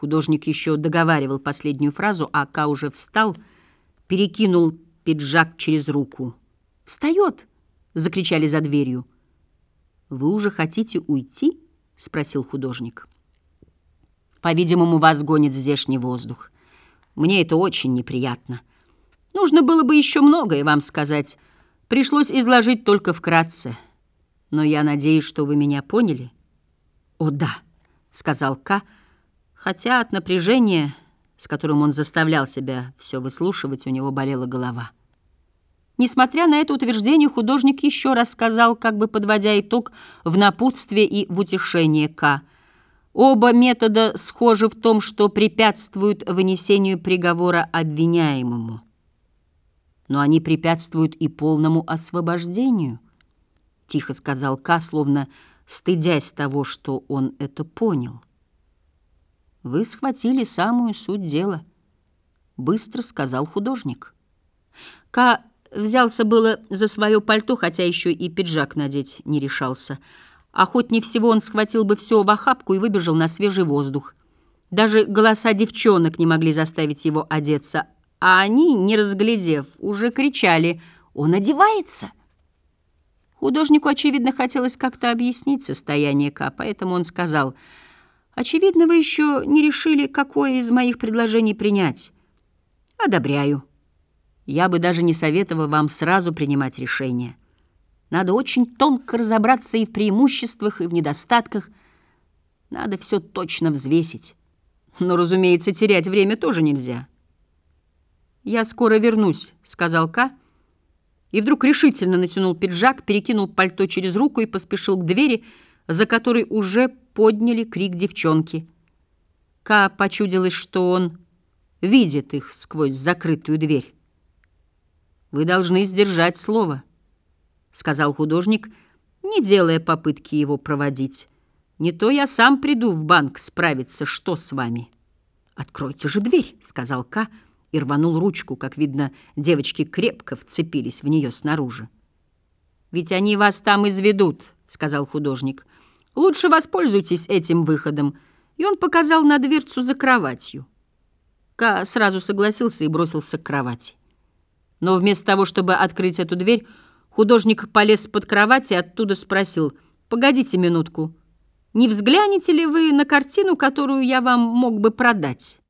Художник еще договаривал последнюю фразу, а Ка уже встал, перекинул пиджак через руку. «Встает!» — закричали за дверью. «Вы уже хотите уйти?» — спросил художник. «По-видимому, вас гонит здешний воздух. Мне это очень неприятно. Нужно было бы еще многое вам сказать. Пришлось изложить только вкратце. Но я надеюсь, что вы меня поняли». «О, да», — сказал Ка, хотя от напряжения, с которым он заставлял себя все выслушивать, у него болела голова. Несмотря на это утверждение, художник еще раз сказал, как бы подводя итог в напутствие и в утешение К. Оба метода схожи в том, что препятствуют вынесению приговора обвиняемому. Но они препятствуют и полному освобождению, тихо сказал К, словно стыдясь того, что он это понял. «Вы схватили самую суть дела», — быстро сказал художник. К Взялся было за свое пальто, хотя еще и пиджак надеть не решался. Охотнее всего он схватил бы все в охапку и выбежал на свежий воздух. Даже голоса девчонок не могли заставить его одеться, а они, не разглядев, уже кричали «Он одевается!». Художнику, очевидно, хотелось как-то объяснить состояние Ка, поэтому он сказал «Очевидно, вы еще не решили, какое из моих предложений принять. Одобряю». Я бы даже не советовал вам сразу принимать решение. Надо очень тонко разобраться и в преимуществах, и в недостатках. Надо все точно взвесить. Но, разумеется, терять время тоже нельзя. «Я скоро вернусь», — сказал Ка, и вдруг решительно натянул пиджак, перекинул пальто через руку и поспешил к двери, за которой уже подняли крик девчонки. Ка почудилось, что он видит их сквозь закрытую дверь. «Вы должны сдержать слово», — сказал художник, не делая попытки его проводить. «Не то я сам приду в банк справиться, что с вами». «Откройте же дверь», — сказал К. и рванул ручку. Как видно, девочки крепко вцепились в нее снаружи. «Ведь они вас там изведут», — сказал художник. «Лучше воспользуйтесь этим выходом». И он показал на дверцу за кроватью. Ка сразу согласился и бросился к кровати. Но вместо того, чтобы открыть эту дверь, художник полез под кровать и оттуда спросил, «Погодите минутку, не взглянете ли вы на картину, которую я вам мог бы продать?»